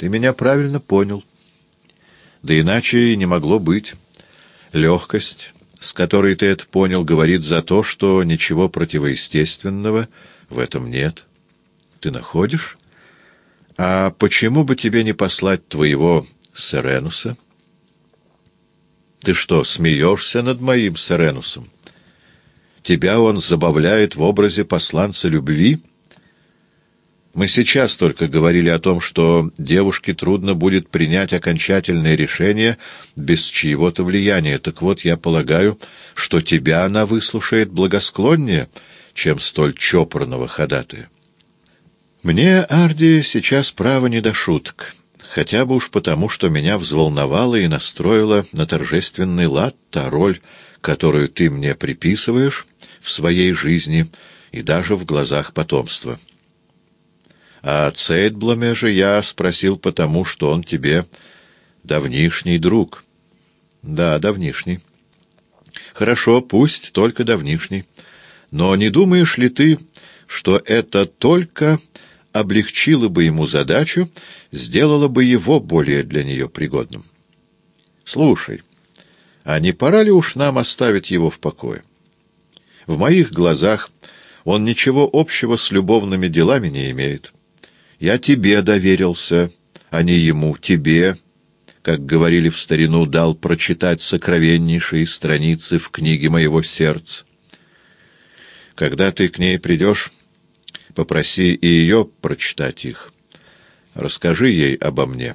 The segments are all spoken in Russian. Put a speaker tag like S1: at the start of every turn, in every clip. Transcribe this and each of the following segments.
S1: Ты меня правильно понял. Да иначе и не могло быть. Легкость, с которой ты это понял, говорит за то, что ничего противоестественного в этом нет. Ты находишь? А почему бы тебе не послать твоего Серенуса? Ты что, смеешься над моим Серенусом? Тебя он забавляет в образе посланца любви? Мы сейчас только говорили о том, что девушке трудно будет принять окончательное решение без чьего-то влияния. Так вот, я полагаю, что тебя она выслушает благосклоннее, чем столь чопорного ходатая. Мне, Арди, сейчас право не до шуток, хотя бы уж потому, что меня взволновала и настроила на торжественный лад та роль, которую ты мне приписываешь в своей жизни и даже в глазах потомства. А Цейдбломе же я спросил потому, что он тебе давнишний друг. Да, давнишний. Хорошо, пусть только давнишний. Но не думаешь ли ты, что это только облегчило бы ему задачу, сделало бы его более для нее пригодным? Слушай, а не пора ли уж нам оставить его в покое? В моих глазах он ничего общего с любовными делами не имеет. Я тебе доверился, а не ему, тебе, как говорили в старину, дал прочитать сокровеннейшие страницы в книге моего сердца. Когда ты к ней придешь, попроси и ее прочитать их. Расскажи ей обо мне.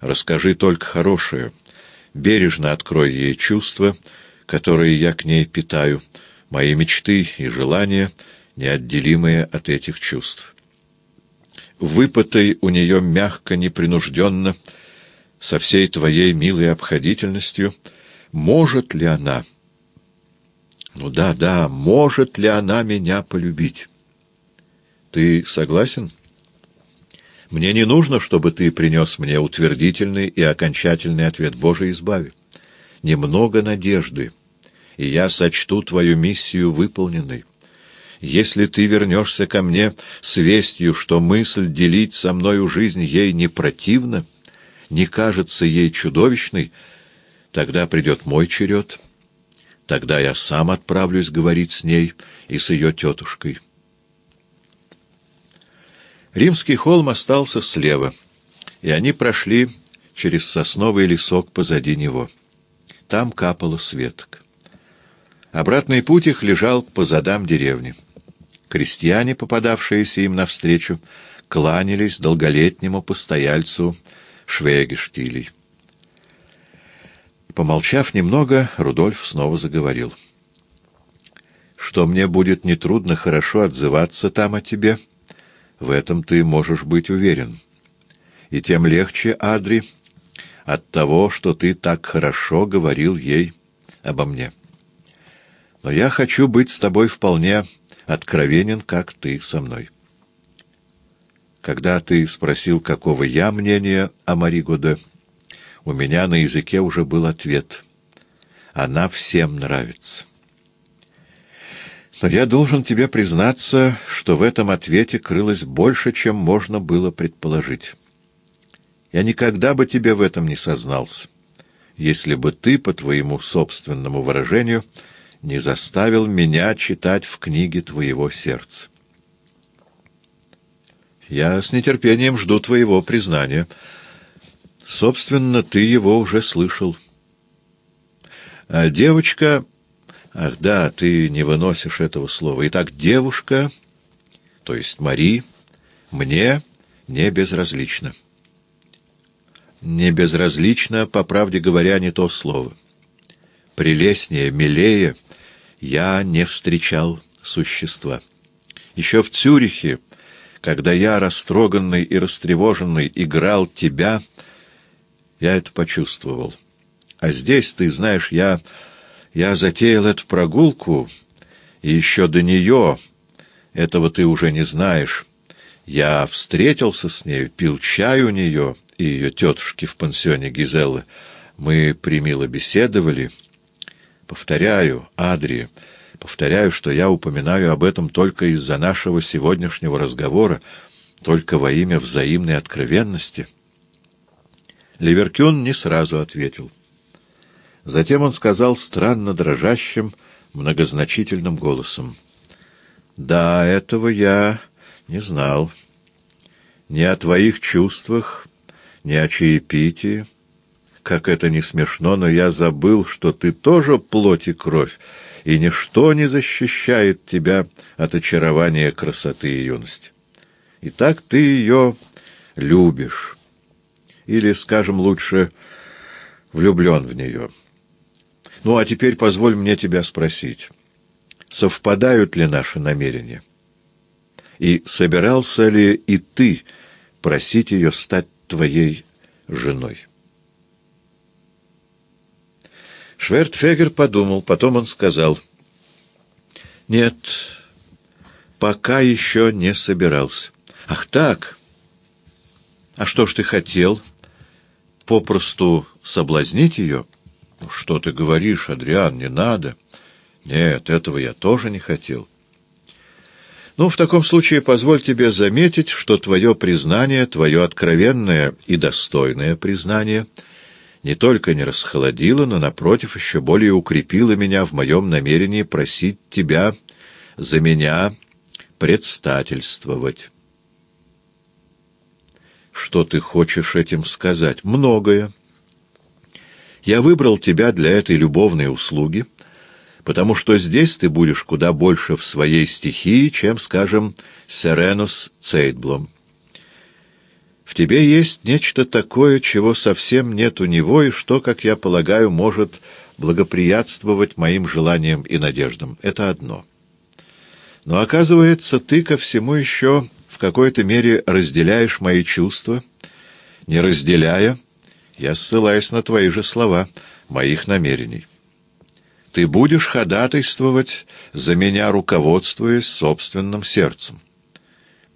S1: Расскажи только хорошее. Бережно открой ей чувства, которые я к ней питаю, мои мечты и желания, неотделимые от этих чувств выпатай у нее мягко, непринужденно, со всей твоей милой обходительностью, может ли она... Ну да, да, может ли она меня полюбить? Ты согласен? Мне не нужно, чтобы ты принес мне утвердительный и окончательный ответ. Боже, избави. Немного надежды, и я сочту твою миссию выполненной. Если ты вернешься ко мне с вестью, что мысль делить со мною жизнь ей не противна, не кажется ей чудовищной, тогда придет мой черед. Тогда я сам отправлюсь говорить с ней и с ее тетушкой. Римский холм остался слева, и они прошли через сосновый лесок позади него. Там капало светок. Обратный путь их лежал по задам деревни. Крестьяне, попадавшиеся им навстречу, кланялись долголетнему постояльцу Швегештилей. Помолчав немного, Рудольф снова заговорил. «Что мне будет нетрудно хорошо отзываться там о тебе, в этом ты можешь быть уверен. И тем легче, Адри, от того, что ты так хорошо говорил ей обо мне. Но я хочу быть с тобой вполне откровенен, как ты со мной. Когда ты спросил, какого я мнения о Маригоде, у меня на языке уже был ответ. Она всем нравится. Но я должен тебе признаться, что в этом ответе крылось больше, чем можно было предположить. Я никогда бы тебе в этом не сознался, если бы ты, по твоему собственному выражению, — не заставил меня читать в книге твоего сердца. Я с нетерпением жду твоего признания. Собственно, ты его уже слышал. А девочка... Ах, да, ты не выносишь этого слова. Итак, девушка, то есть Мари, мне не безразлична. Не безразлично, по правде говоря, не то слово. Прелестнее, милее — я не встречал существа. Еще в Цюрихе, когда я, растроганный и растревоженный, играл тебя, я это почувствовал. А здесь, ты знаешь, я... я затеял эту прогулку, и еще до нее, этого ты уже не знаешь, я встретился с ней, пил чай у нее и ее тетушки в пансионе Гизеллы. Мы примило беседовали — Повторяю, Адри, повторяю, что я упоминаю об этом только из-за нашего сегодняшнего разговора, только во имя взаимной откровенности. Ливеркюн не сразу ответил. Затем он сказал странно дрожащим, многозначительным голосом. «Да, этого я не знал. Ни о твоих чувствах, ни о чаепитии. Как это не смешно, но я забыл, что ты тоже плоть и кровь, и ничто не защищает тебя от очарования красоты и юности. И так ты ее любишь, или, скажем лучше, влюблен в нее». Ну, а теперь позволь мне тебя спросить, совпадают ли наши намерения? И собирался ли и ты просить ее стать твоей женой? Швертфегер подумал, потом он сказал, «Нет, пока еще не собирался». «Ах так! А что ж ты хотел? Попросту соблазнить ее?» «Что ты говоришь, Адриан, не надо». «Нет, этого я тоже не хотел». «Ну, в таком случае позволь тебе заметить, что твое признание, твое откровенное и достойное признание не только не расхолодило, но, напротив, еще более укрепило меня в моем намерении просить тебя за меня предстательствовать». «Что ты хочешь этим сказать?» «Многое». Я выбрал тебя для этой любовной услуги, потому что здесь ты будешь куда больше в своей стихии, чем, скажем, Серенус Цейдблом. В тебе есть нечто такое, чего совсем нет у него, и что, как я полагаю, может благоприятствовать моим желаниям и надеждам. Это одно. Но, оказывается, ты ко всему еще в какой-то мере разделяешь мои чувства, не разделяя, я ссылаюсь на твои же слова, моих намерений. Ты будешь ходатайствовать за меня, руководствуясь собственным сердцем.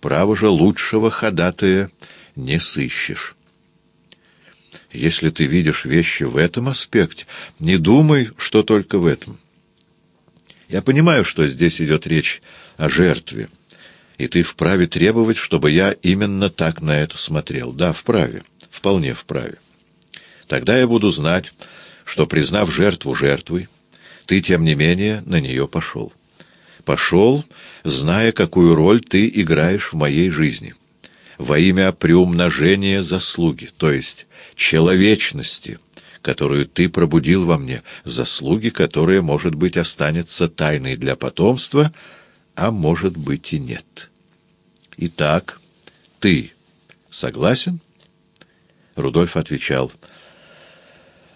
S1: Право же лучшего ходатая не сыщешь. Если ты видишь вещи в этом аспекте, не думай, что только в этом. Я понимаю, что здесь идет речь о жертве, и ты вправе требовать, чтобы я именно так на это смотрел. Да, вправе, вполне вправе. Тогда я буду знать, что, признав жертву жертвой, ты, тем не менее, на нее пошел. Пошел, зная, какую роль ты играешь в моей жизни. Во имя приумножения заслуги, то есть человечности, которую ты пробудил во мне, заслуги, которые, может быть, останется тайной для потомства, а может быть и нет. Итак, ты согласен? Рудольф отвечал —